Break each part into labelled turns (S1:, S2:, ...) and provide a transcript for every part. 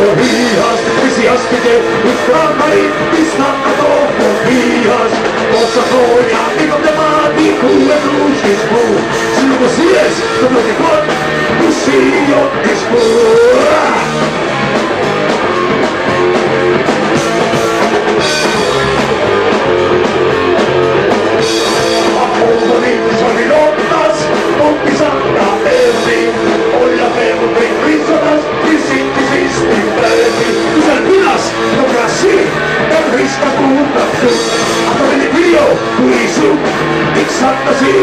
S1: Mówiłaś, wyzjaś mnie Uprawiaj, pisna na to Mówiłaś, osa twoja Jego temati, kule wrócisz mu Czy go the to będzie kład Musi odnieść mu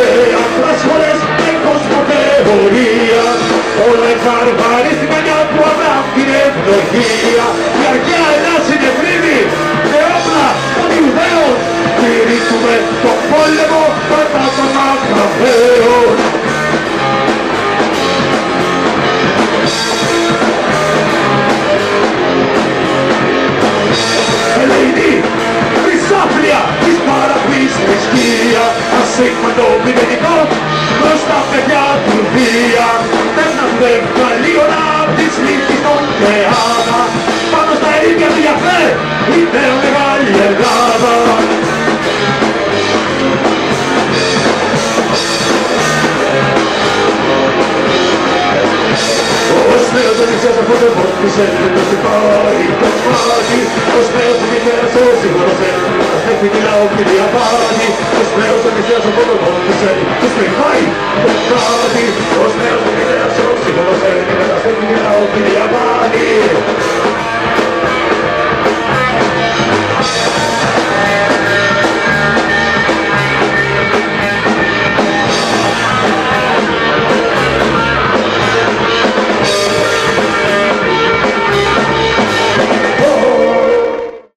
S1: Ασβέα πλάσχολες με κοσμοπαιωρία Όλα εφαρβάρει στην καρδιά που ανάβει την ευδοχία Η αρχαία Ελλάς είναι φρύδι. Με όπλα των Ιουδαίων. Κηρύττουμε τον πόλεμο κατά των Ακραβαίων Ελεηνή, χρυσάφλια της παραπής θρησκεία Ασύγμα το μηδενικό προς τα παιδιά του βία Δεν να φεύγα λίγο να της νύχτης των θεάνα Πάνω στα ίδια του Γιαφέ η νέα μεγάλη Ελλάδα. Ως νέος οδυσσέας από το φως που σε το στυπάει το μάτι Ως νέος οδυσσέας ο συγχωροσέ Ας έχει την We'll keep give me a party Just nails and his just a little bit. want to say Just be mine